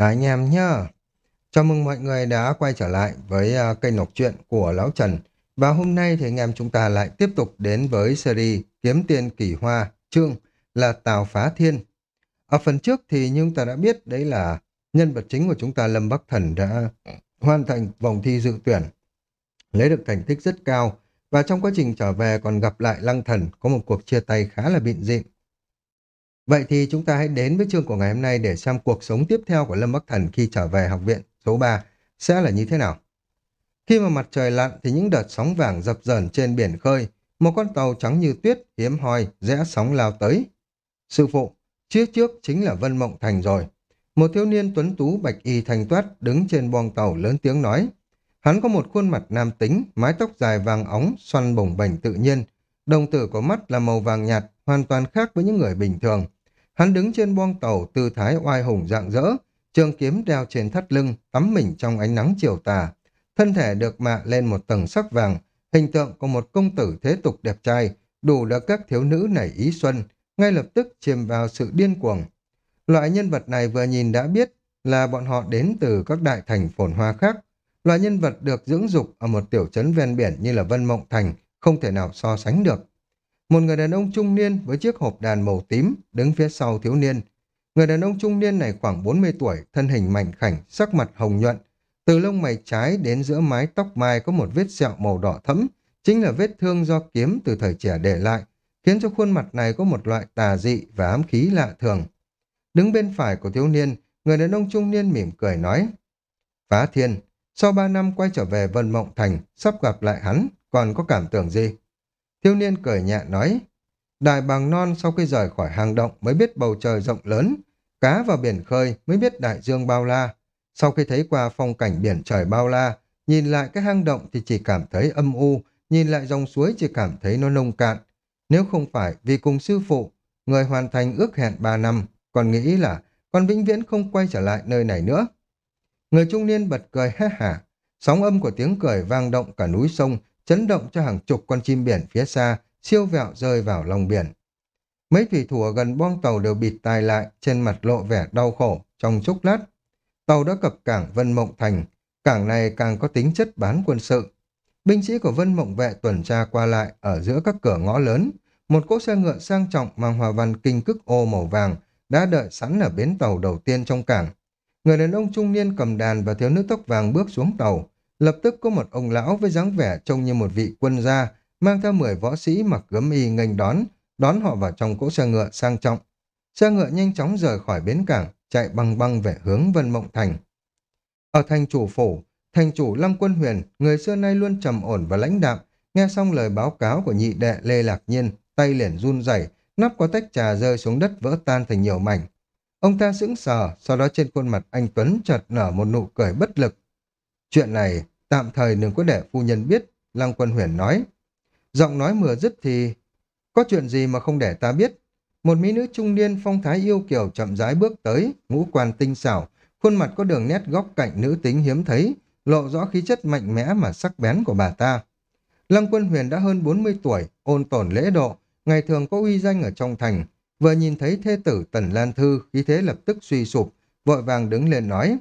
Cả anh em nhá. Chào mừng mọi người đã quay trở lại với uh, kênh đọc truyện của Lão Trần. Và hôm nay thì anh em chúng ta lại tiếp tục đến với series Kiếm Tiền Kỳ Hoa, chương là Tào Phá Thiên. Ở phần trước thì như chúng ta đã biết đấy là nhân vật chính của chúng ta Lâm Bắc Thần đã hoàn thành vòng thi dự tuyển. Lấy được thành tích rất cao và trong quá trình trở về còn gặp lại Lăng Thần có một cuộc chia tay khá là bịn dịn. Vậy thì chúng ta hãy đến với chương của ngày hôm nay để xem cuộc sống tiếp theo của Lâm Bắc Thần khi trở về học viện số 3 sẽ là như thế nào. Khi mà mặt trời lặn thì những đợt sóng vàng dập dờn trên biển khơi, một con tàu trắng như tuyết hiếm hoi rẽ sóng lao tới. Sư phụ, trước trước chính là Vân Mộng Thành rồi. Một thiếu niên tuấn tú bạch y thành toát đứng trên boong tàu lớn tiếng nói. Hắn có một khuôn mặt nam tính, mái tóc dài vàng óng, xoăn bồng bềnh tự nhiên. Đồng tử của mắt là màu vàng nhạt, hoàn toàn khác với những người bình thường. Hắn đứng trên boong tàu tư thái oai hùng dạng dỡ, trường kiếm đeo trên thắt lưng, tắm mình trong ánh nắng chiều tà. Thân thể được mạ lên một tầng sắc vàng, hình tượng của một công tử thế tục đẹp trai, đủ để các thiếu nữ nảy ý xuân, ngay lập tức chìm vào sự điên cuồng. Loại nhân vật này vừa nhìn đã biết là bọn họ đến từ các đại thành phồn hoa khác. Loại nhân vật được dưỡng dục ở một tiểu trấn ven biển như là Vân Mộng Thành không thể nào so sánh được. Một người đàn ông trung niên với chiếc hộp đàn màu tím đứng phía sau thiếu niên. Người đàn ông trung niên này khoảng 40 tuổi, thân hình mảnh khảnh, sắc mặt hồng nhuận. Từ lông mày trái đến giữa mái tóc mai có một vết sẹo màu đỏ thẫm, chính là vết thương do kiếm từ thời trẻ để lại, khiến cho khuôn mặt này có một loại tà dị và ám khí lạ thường. Đứng bên phải của thiếu niên, người đàn ông trung niên mỉm cười nói. Phá thiên, sau ba năm quay trở về Vân Mộng Thành, sắp gặp lại hắn, còn có cảm tưởng gì? Thiếu niên cười nhẹ nói, Đại bàng non sau khi rời khỏi hang động mới biết bầu trời rộng lớn, cá vào biển khơi mới biết đại dương bao la. Sau khi thấy qua phong cảnh biển trời bao la, nhìn lại cái hang động thì chỉ cảm thấy âm u, nhìn lại dòng suối chỉ cảm thấy nó nông cạn. Nếu không phải vì cùng sư phụ, người hoàn thành ước hẹn ba năm, còn nghĩ là con vĩnh viễn không quay trở lại nơi này nữa. Người trung niên bật cười ha hả, sóng âm của tiếng cười vang động cả núi sông, chấn động cho hàng chục con chim biển phía xa, siêu vẹo rơi vào lòng biển. Mấy thủy thủ ở gần boong tàu đều bịt tai lại, trên mặt lộ vẻ đau khổ, trong chốc lát. Tàu đã cập cảng Vân Mộng Thành, cảng này càng có tính chất bán quân sự. Binh sĩ của Vân Mộng Vệ tuần tra qua lại ở giữa các cửa ngõ lớn, một cỗ xe ngựa sang trọng mang hòa văn kinh cức ô màu vàng đã đợi sẵn ở bến tàu đầu tiên trong cảng. Người đàn ông trung niên cầm đàn và thiếu nữ tóc vàng bước xuống tàu, Lập tức có một ông lão với dáng vẻ trông như một vị quân gia, mang theo 10 võ sĩ mặc gấm y nghênh đón, đón họ vào trong cỗ xe ngựa sang trọng. Xe ngựa nhanh chóng rời khỏi bến cảng, chạy băng băng về hướng Vân Mộng Thành. Ở thành chủ phủ, thành chủ Lăng Quân Huyền, người xưa nay luôn trầm ổn và lãnh đạm, nghe xong lời báo cáo của nhị đệ Lê Lạc Nhiên, tay liền run rẩy, nắp có tách trà rơi xuống đất vỡ tan thành nhiều mảnh. Ông ta sững sờ, sau đó trên khuôn mặt anh Tuấn chợt nở một nụ cười bất lực. Chuyện này Tạm thời đừng có để phu nhân biết, Lăng Quân Huyền nói. Giọng nói mưa dứt thì... Có chuyện gì mà không để ta biết? Một mỹ nữ trung niên phong thái yêu kiều chậm rãi bước tới, ngũ quan tinh xảo, khuôn mặt có đường nét góc cạnh nữ tính hiếm thấy, lộ rõ khí chất mạnh mẽ mà sắc bén của bà ta. Lăng Quân Huyền đã hơn 40 tuổi, ôn tồn lễ độ, ngày thường có uy danh ở trong thành. Vừa nhìn thấy thê tử Tần Lan Thư, khí thế lập tức suy sụp, vội vàng đứng lên nói.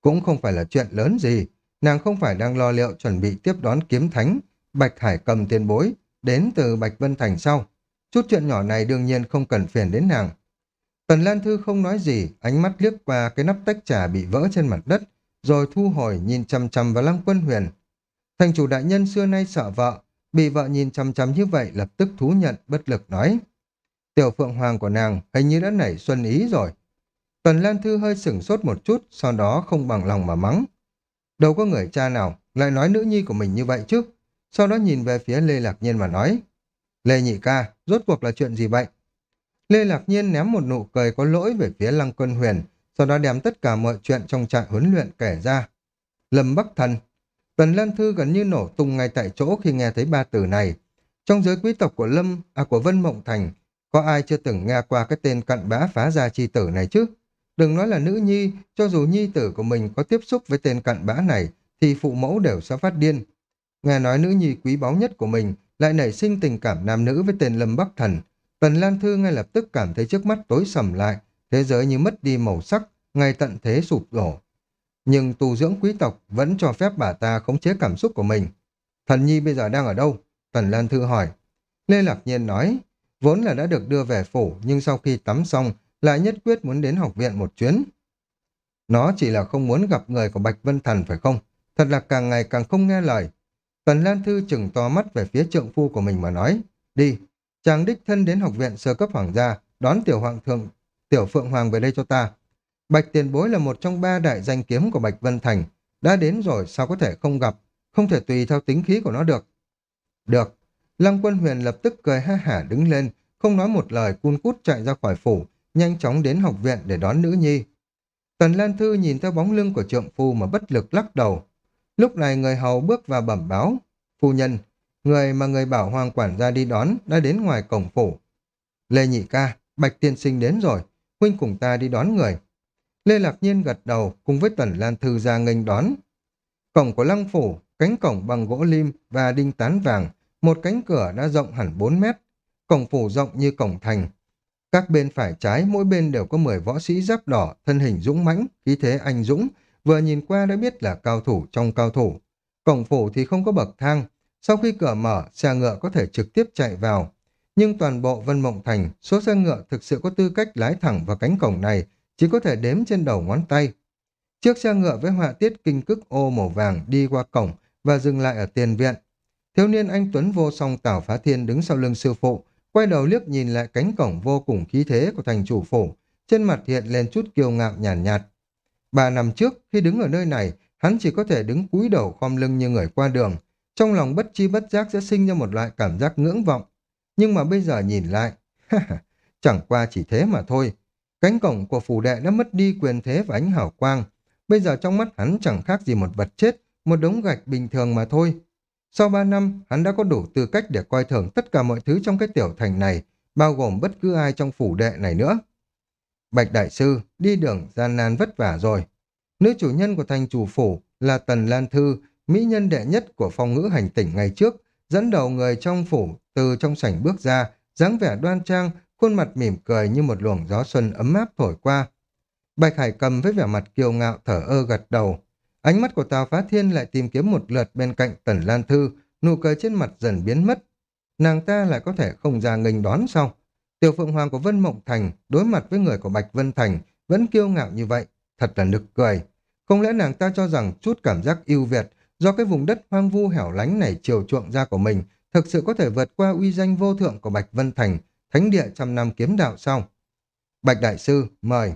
Cũng không phải là chuyện lớn gì, nàng không phải đang lo liệu chuẩn bị tiếp đón kiếm thánh, Bạch Hải cầm tiền bối, đến từ Bạch Vân Thành sau. Chút chuyện nhỏ này đương nhiên không cần phiền đến nàng. Tần Lan Thư không nói gì, ánh mắt liếc qua cái nắp tách trà bị vỡ trên mặt đất, rồi thu hồi nhìn chăm chăm vào Lăng Quân Huyền. Thành chủ đại nhân xưa nay sợ vợ, bị vợ nhìn chăm chăm như vậy lập tức thú nhận bất lực nói. Tiểu phượng hoàng của nàng hình như đã nảy xuân ý rồi. Tần Lan Thư hơi sửng sốt một chút, sau đó không bằng lòng mà mắng. Đâu có người cha nào lại nói nữ nhi của mình như vậy chứ. Sau đó nhìn về phía Lê Lạc Nhiên mà nói. Lê Nhị ca, rốt cuộc là chuyện gì vậy? Lê Lạc Nhiên ném một nụ cười có lỗi về phía Lăng Quân Huyền, sau đó đem tất cả mọi chuyện trong trại huấn luyện kể ra. Lâm Bắc Thần Tần Lan Thư gần như nổ tung ngay tại chỗ khi nghe thấy ba từ này. Trong giới quý tộc của Lâm, à của Vân Mộng Thành, có ai chưa từng nghe qua cái tên cặn bã phá gia chi tử này chứ? Đừng nói là nữ nhi, cho dù nhi tử của mình có tiếp xúc với tên cặn bã này, thì phụ mẫu đều sẽ phát điên. Nghe nói nữ nhi quý báu nhất của mình lại nảy sinh tình cảm nam nữ với tên Lâm Bắc Thần. Tần Lan Thư ngay lập tức cảm thấy trước mắt tối sầm lại, thế giới như mất đi màu sắc, ngay tận thế sụp đổ. Nhưng tu dưỡng quý tộc vẫn cho phép bà ta khống chế cảm xúc của mình. Thần nhi bây giờ đang ở đâu? Tần Lan Thư hỏi. Lê Lạc Nhiên nói, vốn là đã được đưa về phủ, nhưng sau khi tắm xong, lại nhất quyết muốn đến học viện một chuyến. Nó chỉ là không muốn gặp người của Bạch Vân Thần phải không? Thật là càng ngày càng không nghe lời. Tần Lan Thư chừng to mắt về phía trượng phu của mình mà nói, đi, chàng đích thân đến học viện sơ cấp hoàng gia, đón tiểu hoàng thượng, tiểu phượng hoàng về đây cho ta. Bạch tiền bối là một trong ba đại danh kiếm của Bạch Vân Thành, đã đến rồi sao có thể không gặp, không thể tùy theo tính khí của nó được. Được, Lăng Quân Huyền lập tức cười ha hả đứng lên, không nói một lời cun cút chạy ra khỏi phủ, nhanh chóng đến học viện để đón nữ nhi. Tần Lan Thư nhìn theo bóng lưng của trượng phu mà bất lực lắc đầu. Lúc này người hầu bước vào bẩm báo. Phu nhân, người mà người bảo hoàng quản gia đi đón đã đến ngoài cổng phủ. Lê Nhị Ca, Bạch Tiên Sinh đến rồi, huynh cùng ta đi đón người. Lê Lạc Nhiên gật đầu cùng với Tần Lan Thư ra nghênh đón. Cổng của lăng phủ, cánh cổng bằng gỗ lim và đinh tán vàng, một cánh cửa đã rộng hẳn 4 mét. Cổng phủ rộng như cổng thành, các bên phải trái mỗi bên đều có 10 võ sĩ giáp đỏ, thân hình dũng mãnh, khí thế anh dũng, vừa nhìn qua đã biết là cao thủ trong cao thủ. Cổng phủ thì không có bậc thang, sau khi cửa mở, xe ngựa có thể trực tiếp chạy vào. Nhưng toàn bộ Vân Mộng Thành, số xe ngựa thực sự có tư cách lái thẳng vào cánh cổng này, chỉ có thể đếm trên đầu ngón tay. Chiếc xe ngựa với họa tiết kinh cức ô màu vàng đi qua cổng và dừng lại ở tiền viện. Thiếu niên anh Tuấn vô song Tào Phá Thiên đứng sau lưng sư phụ, quay đầu liếc nhìn lại cánh cổng vô cùng khí thế của thành chủ phủ, trên mặt hiện lên chút kiêu ngạo nhàn nhạt, nhạt. Ba năm trước, khi đứng ở nơi này, hắn chỉ có thể đứng cúi đầu khom lưng như người qua đường, trong lòng bất chi bất giác sẽ sinh ra một loại cảm giác ngưỡng vọng. Nhưng mà bây giờ nhìn lại, chẳng qua chỉ thế mà thôi. Cánh cổng của phủ đệ đã mất đi quyền thế và ánh hào quang. Bây giờ trong mắt hắn chẳng khác gì một vật chết, một đống gạch bình thường mà thôi. Sau ba năm, hắn đã có đủ tư cách để coi thường tất cả mọi thứ trong cái tiểu thành này, bao gồm bất cứ ai trong phủ đệ này nữa. Bạch Đại Sư đi đường gian nan vất vả rồi. Nữ chủ nhân của thành chủ phủ là Tần Lan Thư, mỹ nhân đệ nhất của phong ngữ hành tỉnh ngày trước, dẫn đầu người trong phủ từ trong sảnh bước ra, dáng vẻ đoan trang, khuôn mặt mỉm cười như một luồng gió xuân ấm áp thổi qua. Bạch Hải cầm với vẻ mặt kiêu ngạo thở ơ gật đầu, Ánh mắt của Tào Phá Thiên lại tìm kiếm một lượt bên cạnh Tần Lan Thư, nụ cười trên mặt dần biến mất. Nàng ta lại có thể không ra nghênh đón sau Tiểu Phượng Hoàng của Vân Mộng Thành đối mặt với người của Bạch Vân Thành vẫn kiêu ngạo như vậy, thật là nực cười. Không lẽ nàng ta cho rằng chút cảm giác yêu Việt do cái vùng đất hoang vu hẻo lánh này chiều chuộng ra của mình thực sự có thể vượt qua uy danh vô thượng của Bạch Vân Thành, thánh địa trăm năm kiếm đạo sau Bạch Đại Sư, mời.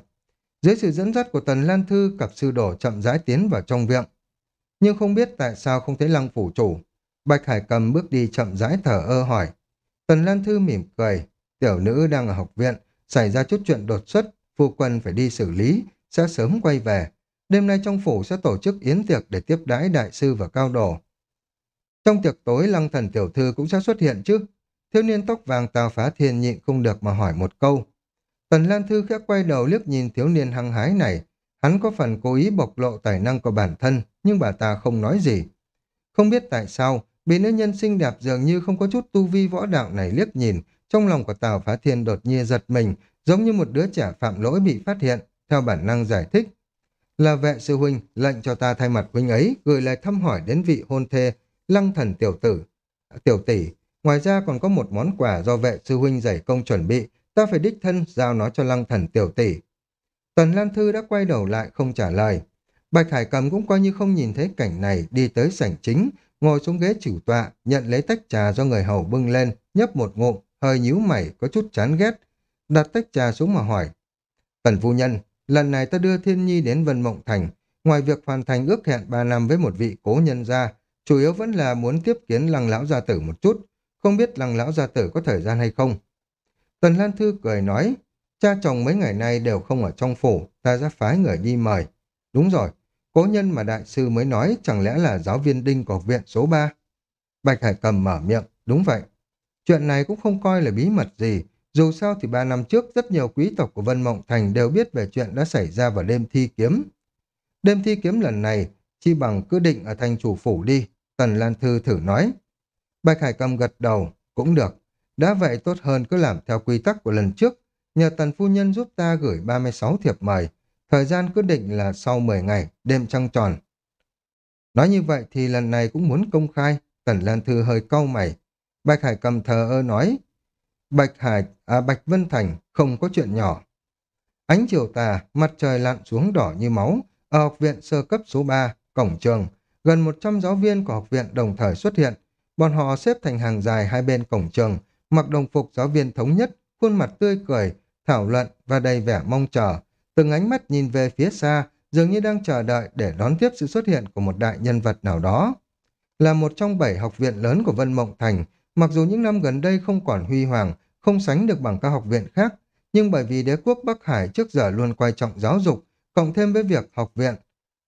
Dưới sự dẫn dắt của Tần Lan Thư, cặp sư đổ chậm rãi tiến vào trong viện. Nhưng không biết tại sao không thấy lăng phủ chủ. Bạch Hải cầm bước đi chậm rãi thở ơ hỏi. Tần Lan Thư mỉm cười. Tiểu nữ đang ở học viện, xảy ra chút chuyện đột xuất, phu quân phải đi xử lý, sẽ sớm quay về. Đêm nay trong phủ sẽ tổ chức yến tiệc để tiếp đãi đại sư và cao đồ. Trong tiệc tối lăng thần tiểu thư cũng sẽ xuất hiện chứ. Thiếu niên tóc vàng tào phá thiên nhịn không được mà hỏi một câu. Tần Lan Thư khẽ quay đầu liếc nhìn thiếu niên hăng hái này. Hắn có phần cố ý bộc lộ tài năng của bản thân, nhưng bà ta không nói gì. Không biết tại sao, bị nữ nhân xinh đẹp dường như không có chút tu vi võ đạo này liếc nhìn, trong lòng của Tào Phá Thiên đột nhiên giật mình, giống như một đứa trẻ phạm lỗi bị phát hiện, theo bản năng giải thích. Là vệ sư huynh, lệnh cho ta thay mặt huynh ấy, gửi lời thăm hỏi đến vị hôn thê, lăng thần tiểu tử. Tiểu tỷ, ngoài ra còn có một món quà do vệ sư huynh giải công chuẩn bị, ta phải đích thân giao nó cho lăng thần tiểu tỷ. Tần Lan Thư đã quay đầu lại không trả lời. Bạch Hải Cầm cũng coi như không nhìn thấy cảnh này đi tới sảnh chính, ngồi xuống ghế chủ tọa, nhận lấy tách trà do người hầu bưng lên, nhấp một ngụm, hơi nhíu mày, có chút chán ghét. Đặt tách trà xuống mà hỏi. Tần phu nhân, lần này ta đưa Thiên Nhi đến Vân Mộng Thành, ngoài việc hoàn thành ước hẹn 3 năm với một vị cố nhân gia, chủ yếu vẫn là muốn tiếp kiến lăng lão gia tử một chút. Không biết lăng lão gia tử có thời gian hay không, Tần Lan Thư cười nói, cha chồng mấy ngày nay đều không ở trong phủ, ta ra phái người đi mời. Đúng rồi, cố nhân mà đại sư mới nói chẳng lẽ là giáo viên đinh của viện số 3. Bạch Hải Cầm mở miệng, đúng vậy. Chuyện này cũng không coi là bí mật gì, dù sao thì ba năm trước rất nhiều quý tộc của Vân Mộng Thành đều biết về chuyện đã xảy ra vào đêm thi kiếm. Đêm thi kiếm lần này, chi bằng cứ định ở thành chủ phủ đi, Tần Lan Thư thử nói. Bạch Hải Cầm gật đầu, cũng được. Đã vậy tốt hơn cứ làm theo quy tắc của lần trước, nhờ tần phu nhân giúp ta gửi 36 thiệp mời. Thời gian quyết định là sau 10 ngày, đêm trăng tròn. Nói như vậy thì lần này cũng muốn công khai, Tần Lan Thư hơi cau mày. Bạch Hải cầm thờ ơ nói, Bạch Hải, à Bạch Vân Thành không có chuyện nhỏ. Ánh chiều tà, mặt trời lặn xuống đỏ như máu, ở học viện sơ cấp số 3, cổng trường, gần 100 giáo viên của học viện đồng thời xuất hiện. Bọn họ xếp thành hàng dài hai bên cổng trường, mặc đồng phục giáo viên thống nhất, khuôn mặt tươi cười, thảo luận và đầy vẻ mong chờ. Từng ánh mắt nhìn về phía xa, dường như đang chờ đợi để đón tiếp sự xuất hiện của một đại nhân vật nào đó. Là một trong bảy học viện lớn của Vân Mộng Thành, mặc dù những năm gần đây không còn huy hoàng, không sánh được bằng các học viện khác, nhưng bởi vì đế quốc Bắc Hải trước giờ luôn quan trọng giáo dục, cộng thêm với việc học viện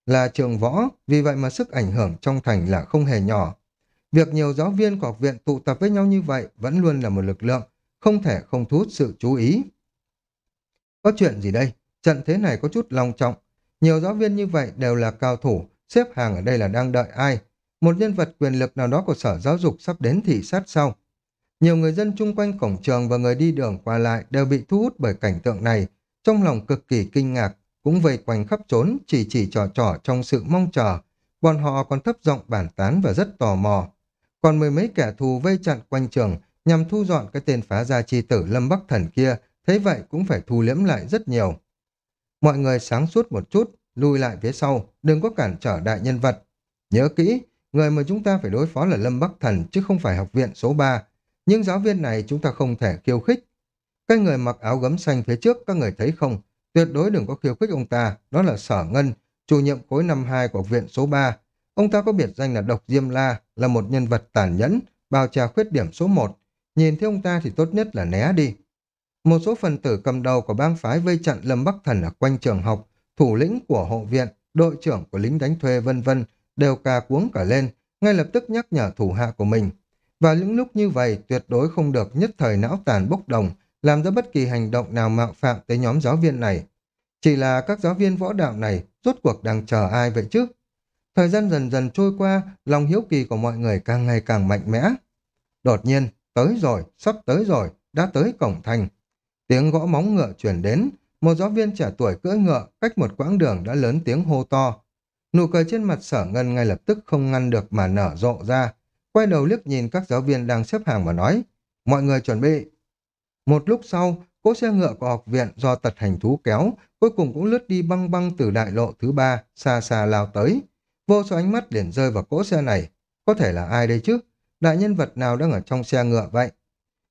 là trường võ, vì vậy mà sức ảnh hưởng trong thành là không hề nhỏ. Việc nhiều giáo viên của học viện tụ tập với nhau như vậy vẫn luôn là một lực lượng, không thể không thu hút sự chú ý. Có chuyện gì đây? Trận thế này có chút long trọng. Nhiều giáo viên như vậy đều là cao thủ, xếp hàng ở đây là đang đợi ai? Một nhân vật quyền lực nào đó của sở giáo dục sắp đến thị sát sau. Nhiều người dân chung quanh cổng trường và người đi đường qua lại đều bị thu hút bởi cảnh tượng này, trong lòng cực kỳ kinh ngạc, cũng vây quanh khắp trốn, chỉ chỉ trò trò trong sự mong chờ. Bọn họ còn thấp giọng bản tán và rất tò mò. Còn mười mấy kẻ thù vây chặn quanh trường nhằm thu dọn cái tên phá gia chi tử Lâm Bắc Thần kia, thấy vậy cũng phải thu liễm lại rất nhiều. Mọi người sáng suốt một chút, lùi lại phía sau, đừng có cản trở đại nhân vật. Nhớ kỹ, người mà chúng ta phải đối phó là Lâm Bắc Thần chứ không phải học viện số 3. Nhưng giáo viên này chúng ta không thể khiêu khích. Cái người mặc áo gấm xanh phía trước các người thấy không? Tuyệt đối đừng có khiêu khích ông ta, đó là Sở Ngân, chủ nhiệm khối năm 2 của học viện số 3. Ông ta có biệt danh là Độc Diêm La, là một nhân vật tàn nhẫn, bao trà khuyết điểm số một Nhìn thấy ông ta thì tốt nhất là né đi. Một số phần tử cầm đầu của bang phái vây chặn Lâm Bắc Thần ở quanh trường học, thủ lĩnh của hộ viện, đội trưởng của lính đánh thuê vân vân đều cà cuống cả lên, ngay lập tức nhắc nhở thủ hạ của mình. Và những lúc như vậy tuyệt đối không được nhất thời não tàn bốc đồng, làm ra bất kỳ hành động nào mạo phạm tới nhóm giáo viên này. Chỉ là các giáo viên võ đạo này rốt cuộc đang chờ ai vậy chứ? Thời gian dần dần trôi qua, lòng hiếu kỳ của mọi người càng ngày càng mạnh mẽ. Đột nhiên, tới rồi, sắp tới rồi, đã tới cổng thành. Tiếng gõ móng ngựa chuyển đến, một giáo viên trẻ tuổi cưỡi ngựa cách một quãng đường đã lớn tiếng hô to. Nụ cười trên mặt sở ngân ngay lập tức không ngăn được mà nở rộ ra. Quay đầu liếc nhìn các giáo viên đang xếp hàng và nói, mọi người chuẩn bị. Một lúc sau, cỗ xe ngựa của học viện do tật hành thú kéo, cuối cùng cũng lướt đi băng băng từ đại lộ thứ ba, xa xa lao tới. Vô số ánh mắt liền rơi vào cỗ xe này. Có thể là ai đây chứ? Đại nhân vật nào đang ở trong xe ngựa vậy?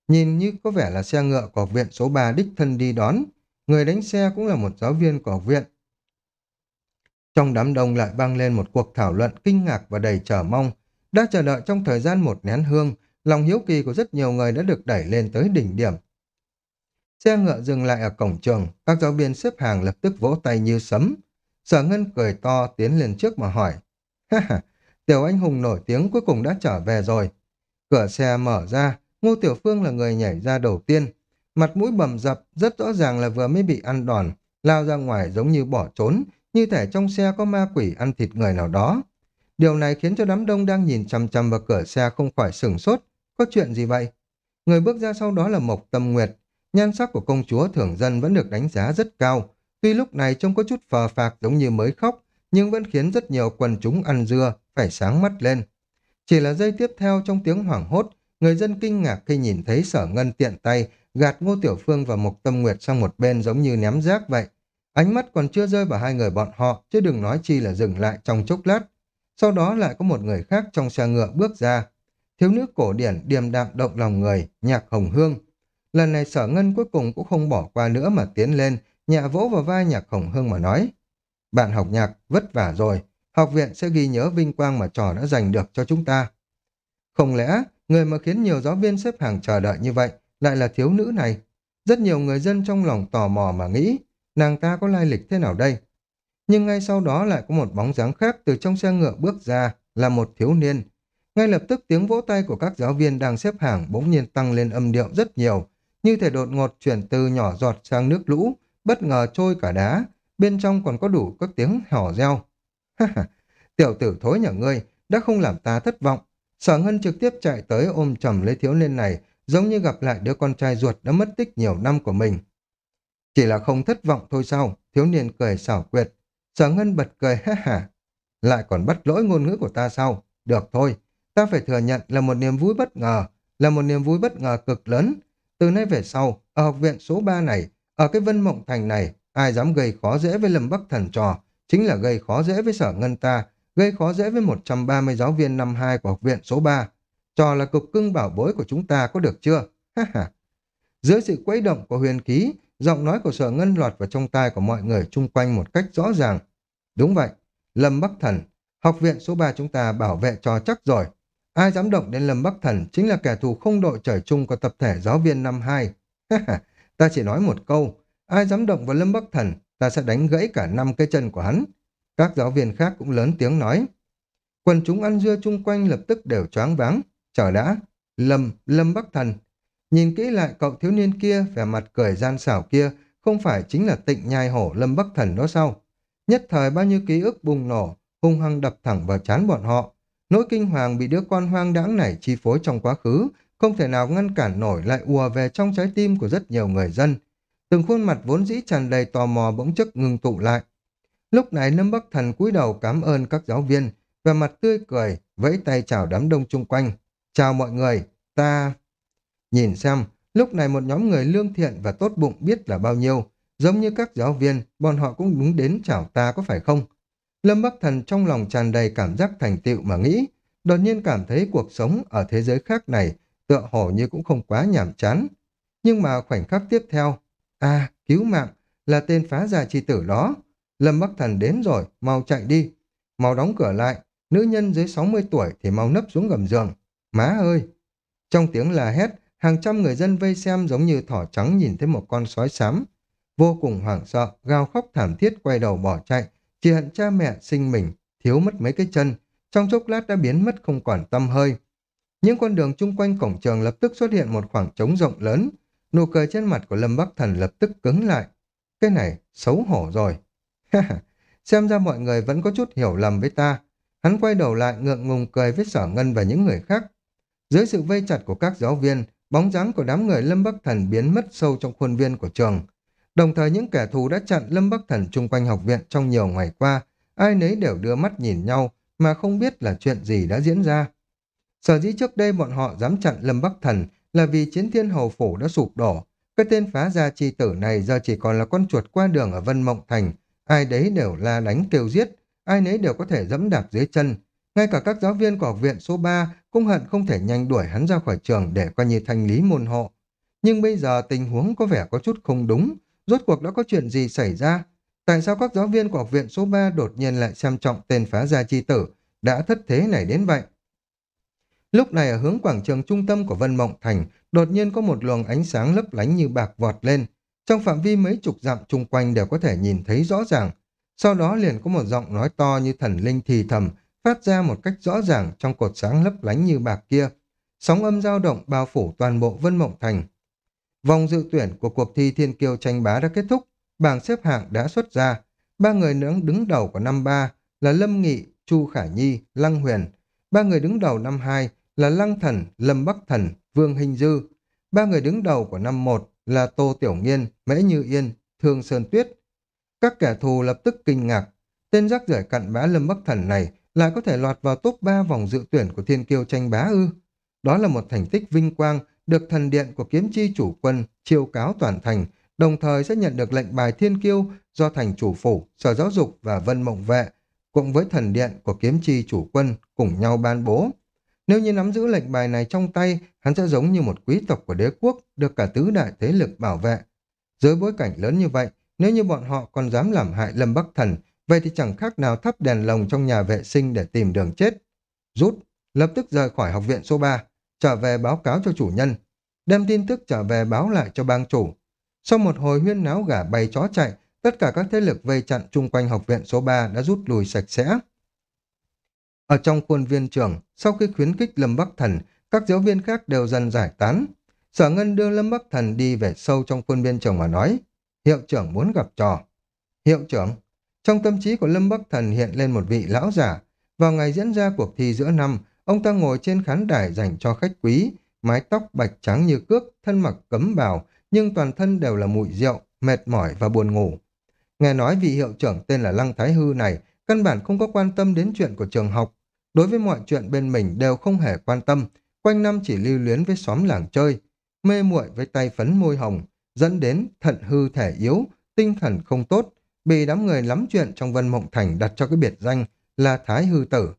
Nhìn như có vẻ là xe ngựa của học viện số 3 đích thân đi đón. Người đánh xe cũng là một giáo viên của học viện. Trong đám đông lại vang lên một cuộc thảo luận kinh ngạc và đầy chờ mong. Đã chờ đợi trong thời gian một nén hương, lòng hiếu kỳ của rất nhiều người đã được đẩy lên tới đỉnh điểm. Xe ngựa dừng lại ở cổng trường, các giáo viên xếp hàng lập tức vỗ tay như sấm. Sở Ngân cười to tiến lên trước mà hỏi. Tiểu anh hùng nổi tiếng cuối cùng đã trở về rồi. Cửa xe mở ra, Ngô Tiểu Phương là người nhảy ra đầu tiên. Mặt mũi bầm dập, rất rõ ràng là vừa mới bị ăn đòn, lao ra ngoài giống như bỏ trốn, như thể trong xe có ma quỷ ăn thịt người nào đó. Điều này khiến cho đám đông đang nhìn chằm chằm vào cửa xe không khỏi sửng sốt. Có chuyện gì vậy? Người bước ra sau đó là Mộc Tâm Nguyệt. Nhan sắc của công chúa thường dân vẫn được đánh giá rất cao. Tuy lúc này trông có chút phờ phạc giống như mới khóc, nhưng vẫn khiến rất nhiều quần chúng ăn dưa phải sáng mắt lên. Chỉ là giây tiếp theo trong tiếng hoảng hốt, người dân kinh ngạc khi nhìn thấy sở ngân tiện tay gạt Ngô Tiểu Phương và Mộc Tâm Nguyệt sang một bên giống như ném rác vậy. Ánh mắt còn chưa rơi vào hai người bọn họ, chứ đừng nói chi là dừng lại trong chốc lát. Sau đó lại có một người khác trong xe ngựa bước ra. Thiếu nữ cổ điển điềm đạm động lòng người, nhạc hồng hương. Lần này sở ngân cuối cùng cũng không bỏ qua nữa mà tiến lên, nhẹ vỗ vào vai nhạc hồng hương mà nói. Bạn học nhạc vất vả rồi, học viện sẽ ghi nhớ vinh quang mà trò đã giành được cho chúng ta. Không lẽ người mà khiến nhiều giáo viên xếp hàng chờ đợi như vậy lại là thiếu nữ này? Rất nhiều người dân trong lòng tò mò mà nghĩ, nàng ta có lai lịch thế nào đây? Nhưng ngay sau đó lại có một bóng dáng khác từ trong xe ngựa bước ra, là một thiếu niên. Ngay lập tức tiếng vỗ tay của các giáo viên đang xếp hàng bỗng nhiên tăng lên âm điệu rất nhiều, như thể đột ngột chuyển từ nhỏ giọt sang nước lũ, bất ngờ trôi cả đá, bên trong còn có đủ các tiếng hò reo. Tiểu tử thối nhà ngươi, đã không làm ta thất vọng. Sở Ngân trực tiếp chạy tới ôm chầm lấy thiếu niên này, giống như gặp lại đứa con trai ruột đã mất tích nhiều năm của mình. Chỉ là không thất vọng thôi sao? thiếu niên cười xảo quyệt. Sở Ngân bật cười ha hả. Lại còn bắt lỗi ngôn ngữ của ta sao? Được thôi, ta phải thừa nhận là một niềm vui bất ngờ, là một niềm vui bất ngờ cực lớn. Từ nay về sau, ở học viện số 3 này, ở cái Vân Mộng Thành này, ai dám gây khó dễ với Lâm Bắc Thần trò, chính là gây khó dễ với Sở Ngân ta, gây khó dễ với 130 giáo viên năm 2 của học viện số 3. Trò là cục cưng bảo bối của chúng ta có được chưa? Ha ha. Dưới sự quấy động của huyền khí, giọng nói của sở ngân lọt vào trong tai của mọi người chung quanh một cách rõ ràng. Đúng vậy, Lâm Bắc Thần, học viện số 3 chúng ta bảo vệ trò chắc rồi. Ai dám động đến Lâm Bắc Thần chính là kẻ thù không đội trời chung của tập thể giáo viên năm 2. ta chỉ nói một câu, ai dám động vào Lâm Bắc Thần, ta sẽ đánh gãy cả năm cái chân của hắn. Các giáo viên khác cũng lớn tiếng nói. Quần chúng ăn dưa chung quanh lập tức đều choáng váng. Chờ đã, Lâm, Lâm Bắc Thần. Nhìn kỹ lại cậu thiếu niên kia, vẻ mặt cười gian xảo kia, không phải chính là tịnh nhai hổ Lâm Bắc Thần đó sao? Nhất thời bao nhiêu ký ức bùng nổ, hung hăng đập thẳng vào chán bọn họ. Nỗi kinh hoàng bị đứa con hoang đãng này chi phối trong quá khứ, không thể nào ngăn cản nổi lại ùa về trong trái tim của rất nhiều người dân. Từng khuôn mặt vốn dĩ tràn đầy tò mò bỗng chốc ngừng tụ lại. Lúc này Lâm Bắc Thần cúi đầu cảm ơn các giáo viên, vẻ mặt tươi cười, vẫy tay chào đám đông chung quanh. Chào mọi người, ta... Nhìn xem, lúc này một nhóm người lương thiện và tốt bụng biết là bao nhiêu. Giống như các giáo viên, bọn họ cũng đúng đến chào ta có phải không? Lâm Bắc Thần trong lòng tràn đầy cảm giác thành tựu mà nghĩ, đột nhiên cảm thấy cuộc sống ở thế giới khác này tựa hồ như cũng không quá nhàm chán. Nhưng mà khoảnh khắc tiếp theo, à, cứu mạng, là tên phá gia chi tử đó. Lâm Bắc Thần đến rồi, mau chạy đi. Mau đóng cửa lại, nữ nhân dưới 60 tuổi thì mau nấp xuống gầm giường. Má ơi! Trong tiếng là hét, hàng trăm người dân vây xem giống như thỏ trắng nhìn thấy một con sói xám. Vô cùng hoảng sợ, gào khóc thảm thiết quay đầu bỏ chạy, chỉ hận cha mẹ sinh mình, thiếu mất mấy cái chân, trong chốc lát đã biến mất không còn tâm hơi. Những con đường chung quanh cổng trường lập tức xuất hiện một khoảng trống rộng lớn, nụ cười trên mặt của Lâm Bắc Thần lập tức cứng lại. Cái này xấu hổ rồi. Xem ra mọi người vẫn có chút hiểu lầm với ta. Hắn quay đầu lại ngượng ngùng cười với sở ngân và những người khác. Dưới sự vây chặt của các giáo viên, bóng dáng của đám người Lâm Bắc Thần biến mất sâu trong khuôn viên của trường. Đồng thời những kẻ thù đã chặn Lâm Bắc Thần chung quanh học viện trong nhiều ngày qua, ai nấy đều đưa mắt nhìn nhau mà không biết là chuyện gì đã diễn ra. Sở dĩ trước đây bọn họ dám chặn Lâm Bắc Thần là vì chiến thiên hầu phủ đã sụp đổ. Cái tên phá gia chi tử này giờ chỉ còn là con chuột qua đường ở Vân Mộng Thành, ai đấy đều la đánh kêu giết, ai nấy đều có thể dẫm đạp dưới chân. Ngay cả các giáo viên của học viện số 3 cũng hận không thể nhanh đuổi hắn ra khỏi trường để coi như thanh lý môn hộ. Nhưng bây giờ tình huống có vẻ có chút không đúng, rốt cuộc đã có chuyện gì xảy ra? Tại sao các giáo viên của học viện số 3 đột nhiên lại xem trọng tên phá gia chi tử, đã thất thế này đến vậy? Lúc này ở hướng quảng trường trung tâm của Vân Mộng Thành, đột nhiên có một luồng ánh sáng lấp lánh như bạc vọt lên. Trong phạm vi mấy chục dặm chung quanh đều có thể nhìn thấy rõ ràng. Sau đó liền có một giọng nói to như thần linh thì thầm, phát ra một cách rõ ràng trong cột sáng lấp lánh như bạc kia. Sóng âm dao động bao phủ toàn bộ Vân Mộng Thành. Vòng dự tuyển của cuộc thi Thiên Kiêu tranh bá đã kết thúc, bảng xếp hạng đã xuất ra. Ba người nướng đứng đầu của năm ba là Lâm Nghị, Chu Khả Nhi, Lăng Huyền. Ba người đứng đầu năm hai là Lăng Thần, Lâm Bắc Thần, Vương Hình Dư. Ba người đứng đầu của năm một là Tô Tiểu Nghiên, Mễ Như Yên, Thương Sơn Tuyết. Các kẻ thù lập tức kinh ngạc. Tên rác rưởi cặn bã Lâm Bắc Thần này lại có thể lọt vào top 3 vòng dự tuyển của Thiên Kiêu tranh bá ư. Đó là một thành tích vinh quang được thần điện của kiếm chi chủ quân chiêu cáo toàn thành, đồng thời sẽ nhận được lệnh bài Thiên Kiêu do thành chủ phủ, sở giáo dục và vân mộng vệ, cùng với thần điện của kiếm chi chủ quân cùng nhau ban bố. Nếu như nắm giữ lệnh bài này trong tay, hắn sẽ giống như một quý tộc của đế quốc, được cả tứ đại thế lực bảo vệ. Dưới bối cảnh lớn như vậy, nếu như bọn họ còn dám làm hại Lâm Bắc Thần, vậy thì chẳng khác nào thắp đèn lồng trong nhà vệ sinh để tìm đường chết. Rút, lập tức rời khỏi học viện số 3, trở về báo cáo cho chủ nhân, đem tin tức trở về báo lại cho bang chủ. Sau một hồi huyên náo gà bay chó chạy, tất cả các thế lực vây chặn chung quanh học viện số 3 đã rút lui sạch sẽ. Ở trong khuôn viên trường, sau khi khuyến khích Lâm Bắc Thần, các giáo viên khác đều dần giải tán. Sở Ngân đưa Lâm Bắc Thần đi về sâu trong khuôn viên trường mà nói, hiệu trưởng muốn gặp trò. Hiệu trưởng, trong tâm trí của Lâm Bắc Thần hiện lên một vị lão giả. Vào ngày diễn ra cuộc thi giữa năm, ông ta ngồi trên khán đài dành cho khách quý, mái tóc bạch trắng như cước, thân mặc cấm bào, nhưng toàn thân đều là mùi rượu, mệt mỏi và buồn ngủ. Nghe nói vị hiệu trưởng tên là Lăng Thái Hư này căn bản không có quan tâm đến chuyện của trường học. Đối với mọi chuyện bên mình đều không hề quan tâm, quanh năm chỉ lưu luyến với xóm làng chơi, mê muội với tay phấn môi hồng, dẫn đến thận hư thể yếu, tinh thần không tốt, bị đám người lắm chuyện trong Vân Mộng Thành đặt cho cái biệt danh là Thái Hư Tử.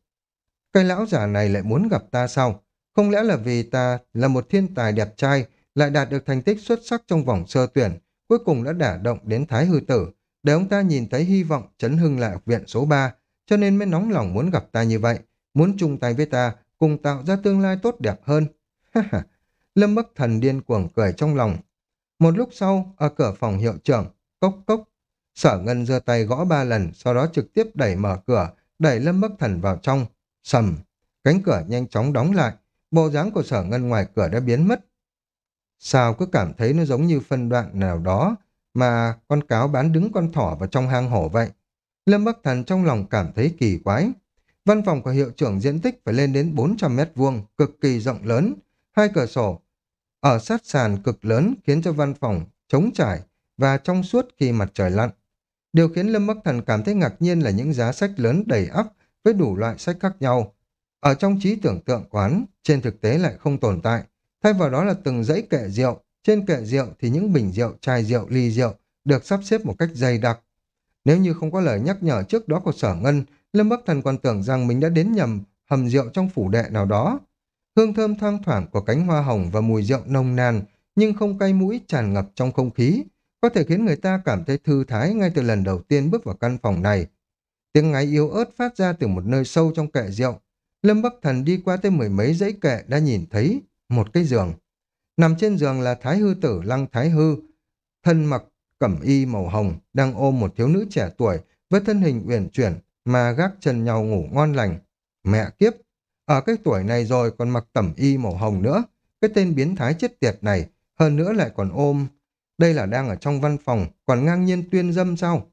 Cái lão già này lại muốn gặp ta sao? Không lẽ là vì ta là một thiên tài đẹp trai, lại đạt được thành tích xuất sắc trong vòng sơ tuyển, cuối cùng đã đả động đến Thái Hư Tử, để ông ta nhìn thấy hy vọng chấn hưng lại học viện số 3, cho nên mới nóng lòng muốn gặp ta như vậy, muốn chung tay với ta, cùng tạo ra tương lai tốt đẹp hơn. Lâm Bắc Thần điên cuồng cười trong lòng. Một lúc sau, ở cửa phòng hiệu trưởng, cốc cốc, sở ngân giơ tay gõ ba lần, sau đó trực tiếp đẩy mở cửa, đẩy Lâm Bắc Thần vào trong. Sầm, cánh cửa nhanh chóng đóng lại, bộ dáng của sở ngân ngoài cửa đã biến mất. Sao cứ cảm thấy nó giống như phân đoạn nào đó mà con cáo bán đứng con thỏ vào trong hang hổ vậy. Lâm Bắc Thần trong lòng cảm thấy kỳ quái. Văn phòng của hiệu trưởng diện tích phải lên đến 400 mét vuông, cực kỳ rộng lớn. Hai cửa sổ ở sát sàn cực lớn khiến cho văn phòng trống trải và trong suốt khi mặt trời lặn. Điều khiến Lâm Bắc Thần cảm thấy ngạc nhiên là những giá sách lớn đầy ắp với đủ loại sách khác nhau. Ở trong trí tưởng tượng quán, trên thực tế lại không tồn tại. Thay vào đó là từng dãy kệ rượu, trên kệ rượu thì những bình rượu, chai rượu, ly rượu được sắp xếp một cách dày đặc. Nếu như không có lời nhắc nhở trước đó của sở ngân, Lâm Bắc Thần còn tưởng rằng mình đã đến nhầm hầm rượu trong phủ đệ nào đó. Hương thơm thoang thoảng của cánh hoa hồng và mùi rượu nồng nàn, nhưng không cay mũi tràn ngập trong không khí, có thể khiến người ta cảm thấy thư thái ngay từ lần đầu tiên bước vào căn phòng này. Tiếng ngáy yếu ớt phát ra từ một nơi sâu trong kệ rượu. Lâm Bắc Thần đi qua tới mười mấy dãy kệ đã nhìn thấy một cái giường. Nằm trên giường là Thái Hư Tử Lăng Thái Hư, thân mặc cẩm y màu hồng, đang ôm một thiếu nữ trẻ tuổi với thân hình uyển chuyển mà gác chân nhau ngủ ngon lành. Mẹ kiếp, ở cái tuổi này rồi còn mặc cẩm y màu hồng nữa, cái tên biến thái chết tiệt này, hơn nữa lại còn ôm. Đây là đang ở trong văn phòng, còn ngang nhiên tuyên dâm sao?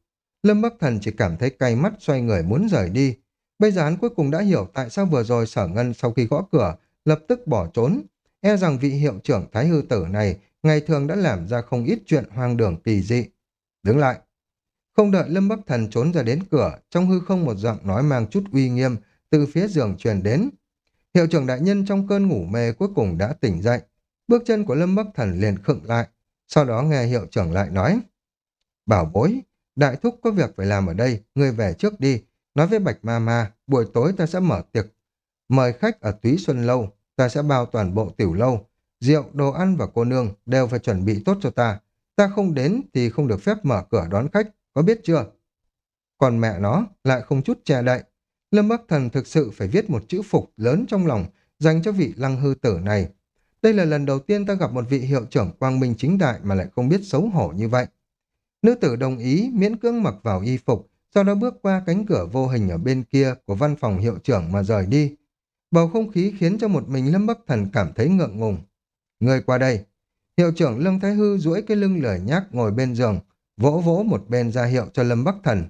Lâm Bắc Thần chỉ cảm thấy cay mắt xoay người muốn rời đi. Bây giờ hắn cuối cùng đã hiểu tại sao vừa rồi sở ngân sau khi gõ cửa, lập tức bỏ trốn, E rằng vị hiệu trưởng Thái Hư Tử này ngày thường đã làm ra không ít chuyện hoang đường kỳ dị. Đứng lại. Không đợi Lâm Bắc Thần trốn ra đến cửa, trong hư không một giọng nói mang chút uy nghiêm từ phía giường truyền đến. Hiệu trưởng đại nhân trong cơn ngủ mê cuối cùng đã tỉnh dậy. Bước chân của Lâm Bắc Thần liền khựng lại. Sau đó nghe hiệu trưởng lại nói. Bảo bối, đại thúc có việc phải làm ở đây, ngươi về trước đi. Nói với Bạch Ma Ma, buổi tối ta sẽ mở tiệc. Mời khách ở Túy Xuân Lâu, ta sẽ bao toàn bộ tiểu lâu. Rượu, đồ ăn và cô nương đều phải chuẩn bị tốt cho ta. Ta không đến thì không được phép mở cửa đón khách, có biết chưa? Còn mẹ nó lại không chút che đậy. Lâm Bắc Thần thực sự phải viết một chữ phục lớn trong lòng dành cho vị lăng hư tử này. Đây là lần đầu tiên ta gặp một vị hiệu trưởng quang minh chính đại mà lại không biết xấu hổ như vậy. Nữ tử đồng ý miễn cưỡng mặc vào y phục, sau đó bước qua cánh cửa vô hình ở bên kia của văn phòng hiệu trưởng mà rời đi. Bầu không khí khiến cho một mình Lâm Bắc Thần cảm thấy ngượng ngùng. Người qua đây. Hiệu trưởng Lâm Thái Hư duỗi cái lưng lười nhác ngồi bên giường, vỗ vỗ một bên ra hiệu cho Lâm Bắc Thần.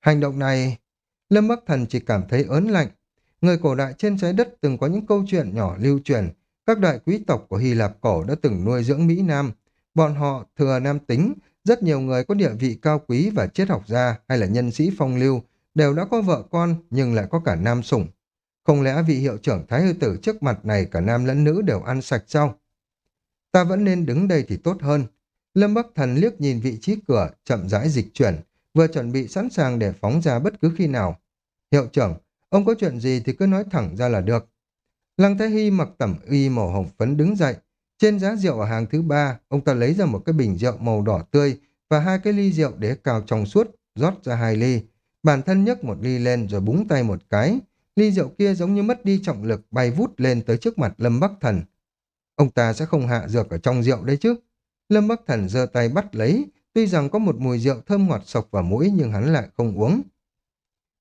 Hành động này... Lâm Bắc Thần chỉ cảm thấy ớn lạnh. Người cổ đại trên trái đất từng có những câu chuyện nhỏ lưu truyền. Các đại quý tộc của Hy Lạp cổ đã từng nuôi dưỡng Mỹ Nam. Bọn họ thừa nam tính, rất nhiều người có địa vị cao quý và triết học gia hay là nhân sĩ phong lưu đều đã có vợ con nhưng lại có cả nam sủng. Không lẽ vị hiệu trưởng Thái Hư Tử trước mặt này cả nam lẫn nữ đều ăn sạch sao? Ta vẫn nên đứng đây thì tốt hơn. Lâm Bắc Thần liếc nhìn vị trí cửa, chậm rãi dịch chuyển, vừa chuẩn bị sẵn sàng để phóng ra bất cứ khi nào. Hiệu trưởng, ông có chuyện gì thì cứ nói thẳng ra là được. Lăng Thái Hy mặc tẩm y màu hồng phấn đứng dậy. Trên giá rượu ở hàng thứ ba, ông ta lấy ra một cái bình rượu màu đỏ tươi và hai cái ly rượu đế cao trong suốt, rót ra hai ly. Bản thân nhấc một ly lên rồi búng tay một cái, ly rượu kia giống như mất đi trọng lực bay vút lên tới trước mặt Lâm Bắc Thần. Ông ta sẽ không hạ dược ở trong rượu đấy chứ. Lâm Bắc Thần giơ tay bắt lấy, tuy rằng có một mùi rượu thơm ngọt sộc vào mũi nhưng hắn lại không uống.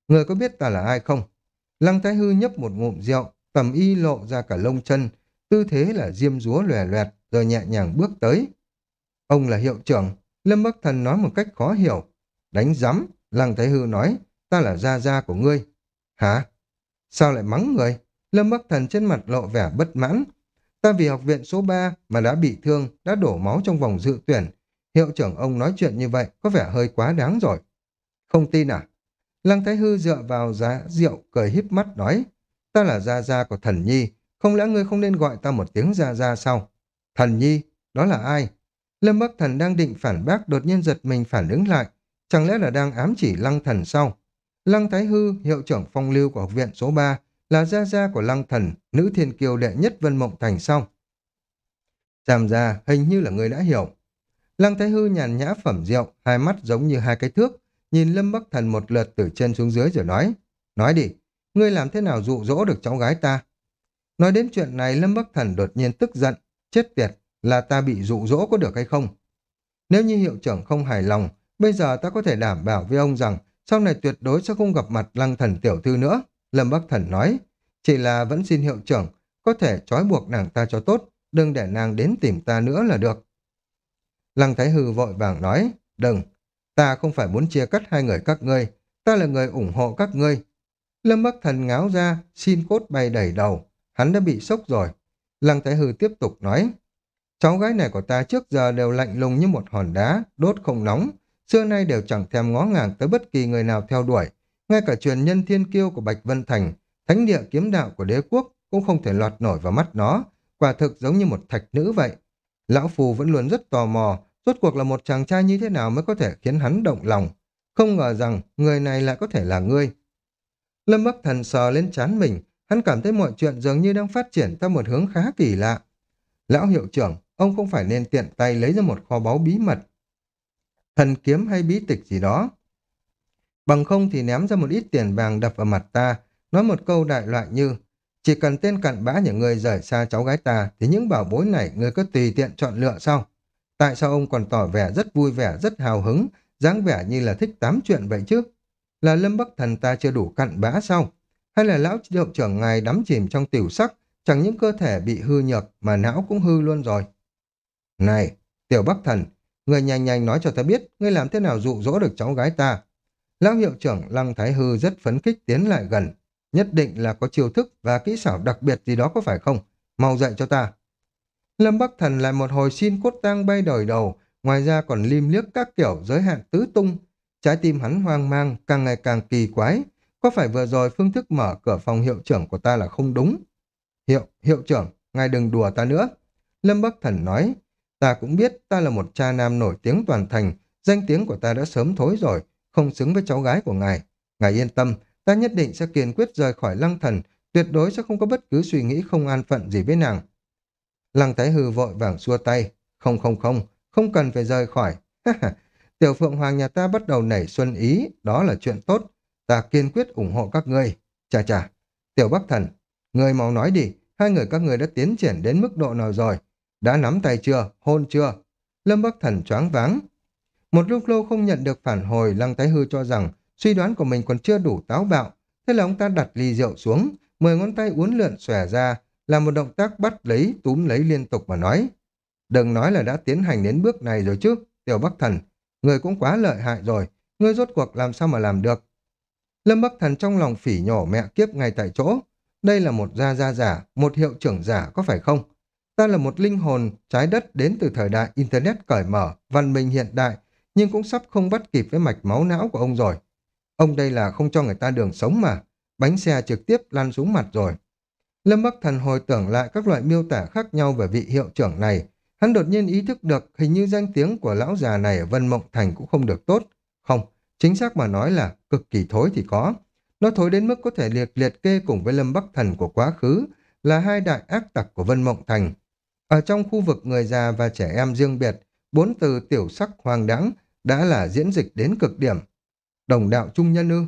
Người có biết ta là ai không? Lăng Thái Hư nhấp một ngụm rượu, tầm y lộ ra cả lông chân, tư thế là diêm rúa lòe loẹt, rồi nhẹ nhàng bước tới. Ông là hiệu trưởng, Lâm Bắc Thần nói một cách khó hiểu. Đánh giấm, Lăng Thái Hư nói, ta là gia gia của ngươi. Hả? Sao lại mắng người? Lâm Bắc Thần trên mặt lộ vẻ bất mãn. Ta vì học viện số 3 mà đã bị thương, đã đổ máu trong vòng dự tuyển. Hiệu trưởng ông nói chuyện như vậy có vẻ hơi quá đáng rồi. Không tin à? Lăng Thái Hư dựa vào giá rượu cười híp mắt nói, ta là gia gia của thần nhi, không lẽ ngươi không nên gọi ta một tiếng gia gia sao? Thần nhi, đó là ai? Lâm Bắc Thần đang định phản bác đột nhiên giật mình phản ứng lại, chẳng lẽ là đang ám chỉ Lăng Thần sao? Lăng Thái Hư, hiệu trưởng phong lưu của học viện số 3, là gia gia của Lăng Thần, nữ thiên kiều đệ nhất Vân Mộng Thành sau. Giảm ra, hình như là người đã hiểu. Lăng Thái Hư nhàn nhã phẩm rượu, hai mắt giống như hai cái thước, nhìn Lâm Bắc Thần một lượt từ trên xuống dưới rồi nói, nói đi, ngươi làm thế nào dụ dỗ được cháu gái ta? Nói đến chuyện này, Lâm Bắc Thần đột nhiên tức giận, chết tiệt, là ta bị dụ dỗ có được hay không? Nếu như hiệu trưởng không hài lòng, bây giờ ta có thể đảm bảo với ông rằng sau này tuyệt đối sẽ không gặp mặt lăng thần tiểu thư nữa. Lâm Bắc Thần nói, chỉ là vẫn xin hiệu trưởng, có thể trói buộc nàng ta cho tốt, đừng để nàng đến tìm ta nữa là được. Lăng Thái Hư vội vàng nói, đừng, ta không phải muốn chia cắt hai người các ngươi, ta là người ủng hộ các ngươi. Lâm Bắc Thần ngáo ra, xin cốt bay đẩy đầu, hắn đã bị sốc rồi. Lăng Thái Hư tiếp tục nói, cháu gái này của ta trước giờ đều lạnh lùng như một hòn đá, đốt không nóng, xưa nay đều chẳng thèm ngó ngàng tới bất kỳ người nào theo đuổi. Ngay cả truyền nhân thiên kiêu của Bạch Vân Thành, thánh địa kiếm đạo của đế quốc cũng không thể lọt nổi vào mắt nó, quả thực giống như một thạch nữ vậy. Lão Phù vẫn luôn rất tò mò, rốt cuộc là một chàng trai như thế nào mới có thể khiến hắn động lòng. Không ngờ rằng người này lại có thể là ngươi. Lâm Bắc Thần sờ lên chán mình, hắn cảm thấy mọi chuyện dường như đang phát triển theo một hướng khá kỳ lạ. Lão hiệu trưởng, ông không phải nên tiện tay lấy ra một kho báu bí mật. Thần kiếm hay bí tịch gì đó. Bằng không thì ném ra một ít tiền vàng đập vào mặt ta, nói một câu đại loại như chỉ cần tên cặn bã những người rời xa cháu gái ta thì những bảo bối này người có tùy tiện chọn lựa sao? Tại sao ông còn tỏ vẻ rất vui vẻ, rất hào hứng, dáng vẻ như là thích tám chuyện vậy chứ? Là Lâm Bắc Thần ta chưa đủ cặn bã sao? Hay là lão hiệu trưởng ngài đắm chìm trong tiểu sắc, chẳng những cơ thể bị hư nhược mà não cũng hư luôn rồi? Này, tiểu Bắc Thần, người nhanh nhanh nói cho ta biết, ngươi làm thế nào dụ dỗ được cháu gái ta? Lão hiệu trưởng Lăng Thái Hư rất phấn khích tiến lại gần, Nhất định là có chiêu thức và kỹ xảo đặc biệt gì đó có phải không? Mau dạy cho ta. Lâm Bắc Thần lại một hồi xin cốt tang bay đời đầu, ngoài ra còn lim liếc các kiểu giới hạn tứ tung. Trái tim hắn hoang mang, càng ngày càng kỳ quái. Có phải vừa rồi phương thức mở cửa phòng hiệu trưởng của ta là không đúng? Hiệu, hiệu trưởng, ngài đừng đùa ta nữa. Lâm Bắc Thần nói, ta cũng biết ta là một cha nam nổi tiếng toàn thành, danh tiếng của ta đã sớm thối rồi, không xứng với cháu gái của ngài. Ngài yên tâm, ta nhất định sẽ kiên quyết rời khỏi lăng thần, tuyệt đối sẽ không có bất cứ suy nghĩ không an phận gì với nàng. Lăng Thái Hư vội vàng xua tay, không không không, không cần phải rời khỏi. Tiểu Phượng Hoàng nhà ta bắt đầu nảy xuân ý, đó là chuyện tốt, ta kiên quyết ủng hộ các ngươi. Chà chà, Tiểu Bắc Thần, người mau nói đi, hai người các ngươi đã tiến triển đến mức độ nào rồi? Đã nắm tay chưa? Hôn chưa? Lâm Bắc Thần choáng váng. Một lúc lâu không nhận được phản hồi, Lăng Thái Hư cho rằng Suy đoán của mình còn chưa đủ táo bạo, thế là ông ta đặt ly rượu xuống, mười ngón tay uốn lượn xòe ra, làm một động tác bắt lấy, túm lấy liên tục mà nói. Đừng nói là đã tiến hành đến bước này rồi chứ, tiểu Bắc Thần, người cũng quá lợi hại rồi, ngươi rốt cuộc làm sao mà làm được. Lâm Bắc Thần trong lòng phỉ nhổ mẹ kiếp ngay tại chỗ. Đây là một gia gia giả, một hiệu trưởng giả có phải không? Ta là một linh hồn trái đất đến từ thời đại Internet cởi mở, văn minh hiện đại, nhưng cũng sắp không bắt kịp với mạch máu não của ông rồi. Ông đây là không cho người ta đường sống mà. Bánh xe trực tiếp lăn xuống mặt rồi. Lâm Bắc Thần hồi tưởng lại các loại miêu tả khác nhau về vị hiệu trưởng này. Hắn đột nhiên ý thức được hình như danh tiếng của lão già này ở Vân Mộng Thành cũng không được tốt. Không, chính xác mà nói là cực kỳ thối thì có. Nó thối đến mức có thể liệt liệt kê cùng với Lâm Bắc Thần của quá khứ là hai đại ác tặc của Vân Mộng Thành. Ở trong khu vực người già và trẻ em riêng biệt, bốn từ tiểu sắc hoang đáng đã là diễn dịch đến cực điểm. Đồng đạo trung nhân ư?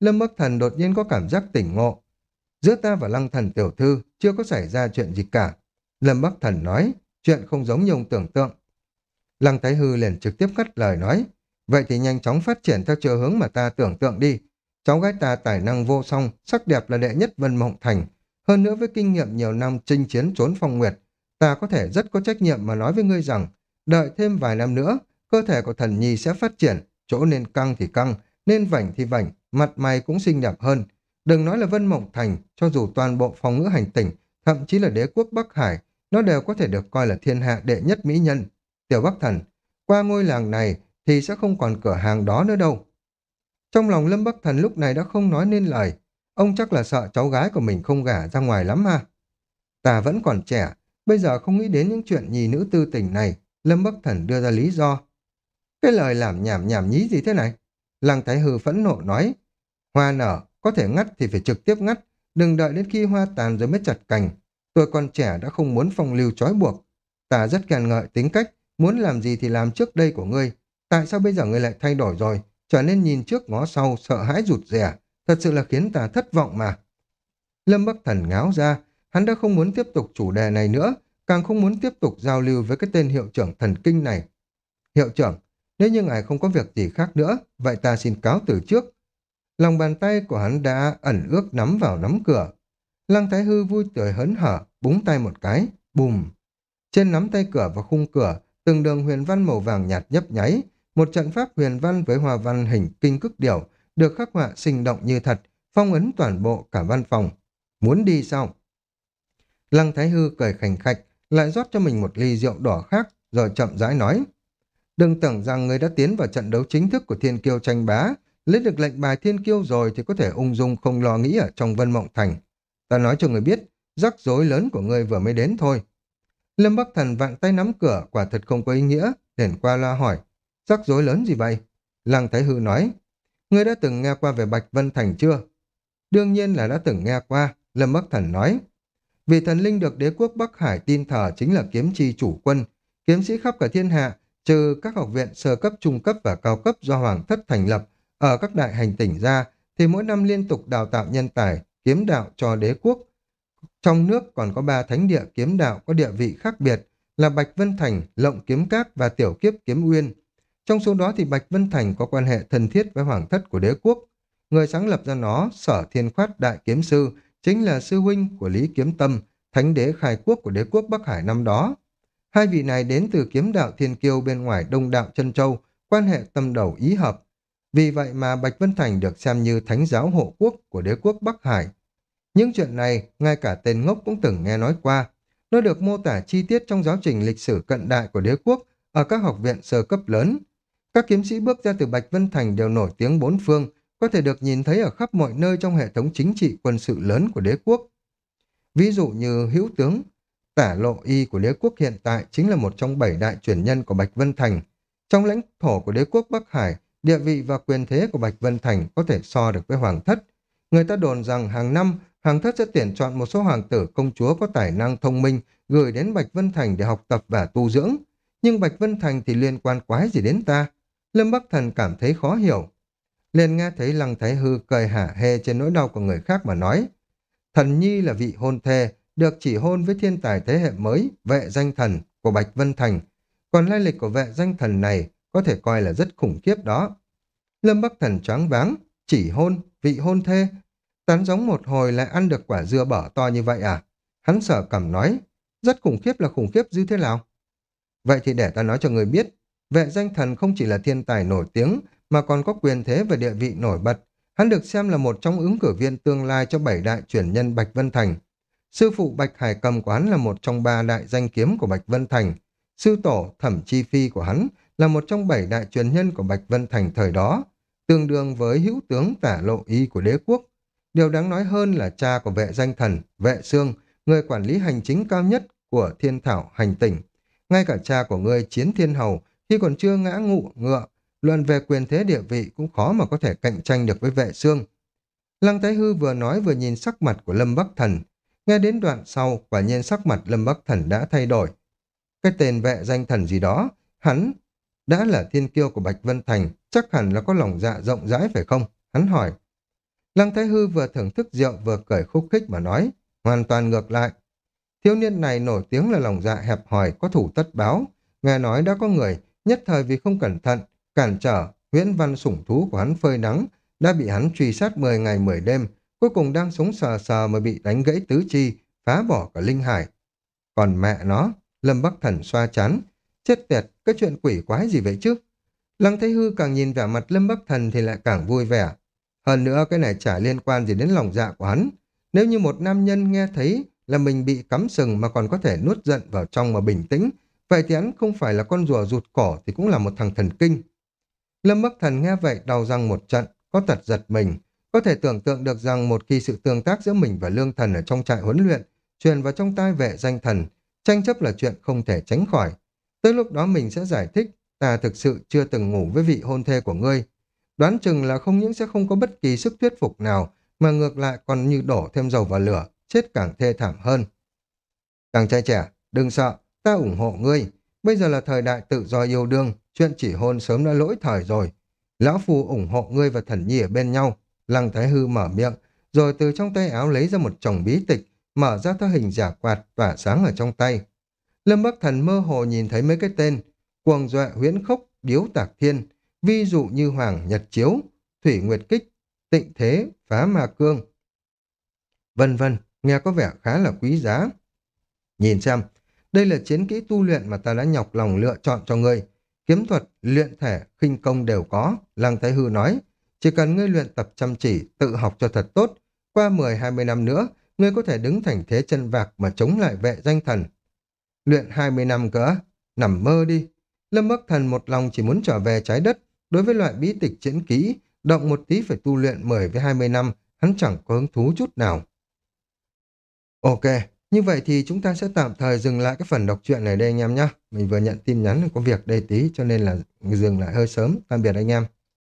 Lâm Bắc Thần đột nhiên có cảm giác tỉnh ngộ. Giữa ta và Lăng Thần tiểu thư chưa có xảy ra chuyện gì cả. Lâm Bắc Thần nói, chuyện không giống như ông tưởng tượng. Lăng Thái Hư liền trực tiếp cắt lời nói, vậy thì nhanh chóng phát triển theo chiều hướng mà ta tưởng tượng đi. Cháu gái ta tài năng vô song, sắc đẹp là đệ nhất Vân Mộng Thành. Hơn nữa với kinh nghiệm nhiều năm chinh chiến trốn phong nguyệt, ta có thể rất có trách nhiệm mà nói với ngươi rằng, đợi thêm vài năm nữa, cơ thể của thần nhi sẽ phát triển, chỗ nên căng thì căng, nên vảnh thì vảnh, mặt mày cũng xinh đẹp hơn. Đừng nói là Vân Mộng Thành, cho dù toàn bộ phòng ngữ hành tỉnh, thậm chí là đế quốc Bắc Hải, nó đều có thể được coi là thiên hạ đệ nhất mỹ nhân. Tiểu Bắc Thần, qua ngôi làng này thì sẽ không còn cửa hàng đó nữa đâu. Trong lòng Lâm Bắc Thần lúc này đã không nói nên lời. Ông chắc là sợ cháu gái của mình không gả ra ngoài lắm ha. Ta vẫn còn trẻ, bây giờ không nghĩ đến những chuyện nhì nữ tư tình này. Lâm Bắc Thần đưa ra lý do. Cái lời làm nhảm nhảm nhí gì thế này? Lăng Thái Hư phẫn nộ nói. Hoa nở, có thể ngắt thì phải trực tiếp ngắt. Đừng đợi đến khi hoa tàn rồi mới chặt cành. Tôi còn trẻ đã không muốn phong lưu trói buộc. Ta rất khen ngợi tính cách, muốn làm gì thì làm trước đây của ngươi. Tại sao bây giờ ngươi lại thay đổi rồi, trở nên nhìn trước ngó sau, sợ hãi rụt rẻ, thật sự là khiến ta thất vọng mà. Lâm Bắc Thần ngáo ra, hắn đã không muốn tiếp tục chủ đề này nữa, càng không muốn tiếp tục giao lưu với cái tên hiệu trưởng thần kinh này. Hiệu trưởng, nếu như ngài không có việc gì khác nữa, vậy ta xin cáo từ trước. Lòng bàn tay của hắn đã ẩn ước nắm vào nắm cửa. Lăng Thái Hư vui tươi hớn hở, búng tay một cái, bùm. Trên nắm tay cửa và khung cửa, từng đường huyền văn màu vàng nhạt nhấp nháy, một trận pháp huyền văn với hòa văn hình kinh cức điểu được khắc họa sinh động như thật, phong ấn toàn bộ cả văn phòng. Muốn đi sao? Lăng Thái Hư cười khành khạch, lại rót cho mình một ly rượu đỏ khác, rồi chậm rãi nói. Đừng tưởng rằng người đã tiến vào trận đấu chính thức của thiên kiêu tranh bá, lấy được lệnh bài thiên kiêu rồi thì có thể ung dung không lo nghĩ ở trong vân mộng thành. Ta nói cho người biết, rắc rối lớn của người vừa mới đến thôi. Lâm Bắc Thần vặn tay nắm cửa, quả thật không có ý nghĩa, liền qua loa hỏi. Rắc rối lớn gì vậy? Lăng Thái Hư nói, ngươi đã từng nghe qua về Bạch Vân Thành chưa? Đương nhiên là đã từng nghe qua, Lâm Bắc Thần nói. Vì thần linh được đế quốc Bắc Hải tin thờ chính là kiếm chi chủ quân, kiếm sĩ khắp cả thiên hạ, trừ các học viện sơ cấp, trung cấp và cao cấp do Hoàng thất thành lập ở các đại hành tỉnh ra, thì mỗi năm liên tục đào tạo nhân tài, kiếm đạo cho đế quốc. Trong nước còn có ba thánh địa kiếm đạo có địa vị khác biệt là Bạch Vân Thành, Lộng Kiếm Cát và Tiểu Kiếp Kiếm Uyên. Trong số đó thì Bạch Vân Thành có quan hệ thân thiết với hoàng thất của đế quốc. Người sáng lập ra nó, Sở Thiên Khoát Đại Kiếm Sư, chính là sư huynh của Lý Kiếm Tâm, thánh đế khai quốc của đế quốc Bắc Hải năm đó. Hai vị này đến từ kiếm đạo thiên kiêu bên ngoài đông đạo chân châu, quan hệ tâm đầu ý hợp. Vì vậy mà Bạch Vân Thành được xem như thánh giáo hộ quốc của đế quốc Bắc Hải. Những chuyện này, ngay cả tên ngốc cũng từng nghe nói qua. Nó được mô tả chi tiết trong giáo trình lịch sử cận đại của đế quốc ở các học viện sơ cấp lớn. Các kiếm sĩ bước ra từ Bạch Vân Thành đều nổi tiếng bốn phương, có thể được nhìn thấy ở khắp mọi nơi trong hệ thống chính trị quân sự lớn của đế quốc. Ví dụ như hữu tướng, tả lộ y của đế quốc hiện tại chính là một trong bảy đại truyền nhân của Bạch Vân Thành. Trong lãnh thổ của đế quốc Bắc Hải, địa vị và quyền thế của Bạch Vân Thành có thể so được với Hoàng thất. Người ta đồn rằng hàng năm, Hoàng thất sẽ tuyển chọn một số hoàng tử công chúa có tài năng thông minh gửi đến Bạch Vân Thành để học tập và tu dưỡng. Nhưng Bạch Vân Thành thì liên quan quái gì đến ta? Lâm Bắc Thần cảm thấy khó hiểu. Liền nghe thấy Lăng Thái Hư cười hả hê trên nỗi đau của người khác mà nói. Thần Nhi là vị hôn thê, được chỉ hôn với thiên tài thế hệ mới, vệ danh thần của Bạch Vân Thành. Còn lai lịch của vệ danh thần này có thể coi là rất khủng khiếp đó. Lâm Bắc Thần choáng váng, chỉ hôn, vị hôn thê. Tán giống một hồi lại ăn được quả dưa bở to như vậy à? Hắn sở cầm nói, rất khủng khiếp là khủng khiếp như thế nào? Vậy thì để ta nói cho người biết, vệ danh thần không chỉ là thiên tài nổi tiếng, mà còn có quyền thế và địa vị nổi bật. Hắn được xem là một trong ứng cử viên tương lai cho bảy đại truyền nhân Bạch Vân Thành. Sư phụ Bạch Hải Cầm của hắn là một trong ba đại danh kiếm của Bạch Vân Thành. Sư tổ Thẩm Chi Phi của hắn là một trong bảy đại truyền nhân của Bạch Vân Thành thời đó, tương đương với hữu tướng tả lộ y của đế quốc. Điều đáng nói hơn là cha của vệ danh thần, vệ xương, người quản lý hành chính cao nhất của thiên thảo hành tỉnh. Ngay cả cha của người chiến thiên hầu khi còn chưa ngã ngụ ngựa, luận về quyền thế địa vị cũng khó mà có thể cạnh tranh được với vệ xương. Lăng Thái Hư vừa nói vừa nhìn sắc mặt của Lâm Bắc Thần. Nghe đến đoạn sau, quả nhiên sắc mặt Lâm Bắc Thần đã thay đổi. Cái tên vệ danh thần gì đó, hắn đã là thiên kiêu của Bạch Vân Thành, chắc hẳn là có lòng dạ rộng rãi phải không? Hắn hỏi. Lăng Thái Hư vừa thưởng thức rượu vừa cười khúc khích mà nói, hoàn toàn ngược lại. Thiếu niên này nổi tiếng là lòng dạ hẹp hòi, có thủ tất báo. Nghe nói đã có người, nhất thời vì không cẩn thận, cản trở, huyễn văn sủng thú của hắn phơi nắng, đã bị hắn truy sát 10 ngày 10 đêm, cuối cùng đang sống sờ sờ mà bị đánh gãy tứ chi, phá bỏ cả linh hải. Còn mẹ nó, Lâm Bắc Thần xoa chán, chết tiệt, cái chuyện quỷ quái gì vậy chứ? Lăng Thế Hư càng nhìn vẻ mặt Lâm Bắc Thần thì lại càng vui vẻ. Hơn nữa cái này chả liên quan gì đến lòng dạ của hắn. Nếu như một nam nhân nghe thấy là mình bị cắm sừng mà còn có thể nuốt giận vào trong mà bình tĩnh, vậy thì hắn không phải là con rùa rụt cổ thì cũng là một thằng thần kinh. Lâm Bắc Thần nghe vậy đau răng một trận, có tật giật mình. Có thể tưởng tượng được rằng một khi sự tương tác giữa mình và lương thần ở trong trại huấn luyện truyền vào trong tai vệ danh thần, tranh chấp là chuyện không thể tránh khỏi. Tới lúc đó mình sẽ giải thích, ta thực sự chưa từng ngủ với vị hôn thê của ngươi. Đoán chừng là không những sẽ không có bất kỳ sức thuyết phục nào, mà ngược lại còn như đổ thêm dầu vào lửa, chết càng thê thảm hơn. Chàng trai trẻ, đừng sợ, ta ủng hộ ngươi. Bây giờ là thời đại tự do yêu đương, chuyện chỉ hôn sớm đã lỗi thời rồi. Lão Phu ủng hộ ngươi và thần nhi ở bên nhau. Lăng Thái Hư mở miệng, rồi từ trong tay áo lấy ra một chồng bí tịch, mở ra theo hình giả quạt tỏa sáng ở trong tay. Lâm Bắc Thần mơ hồ nhìn thấy mấy cái tên, cuồng dọa huyễn khốc, điếu tạc thiên, vi dụ như hoàng nhật chiếu, thủy nguyệt kích, tịnh thế, phá ma cương. Vân vân, nghe có vẻ khá là quý giá. Nhìn xem, đây là chiến kỹ tu luyện mà ta đã nhọc lòng lựa chọn cho ngươi. Kiếm thuật, luyện thể, khinh công đều có, Lăng Thái Hư nói. Chỉ cần ngươi luyện tập chăm chỉ, tự học cho thật tốt, qua 10-20 năm nữa, ngươi có thể đứng thành thế chân vạc mà chống lại vệ danh thần. Luyện 20 năm cỡ, nằm mơ đi. Lâm Bắc Thần một lòng chỉ muốn trở về trái đất, đối với loại bí tịch chiến kỹ, động một tí phải tu luyện 10 với 20 năm, hắn chẳng có hứng thú chút nào. Ok, như vậy thì chúng ta sẽ tạm thời dừng lại cái phần đọc truyện này đây anh em nhé. Mình vừa nhận tin nhắn có việc đây tí, cho nên là dừng lại hơi sớm. Tạm biệt anh em.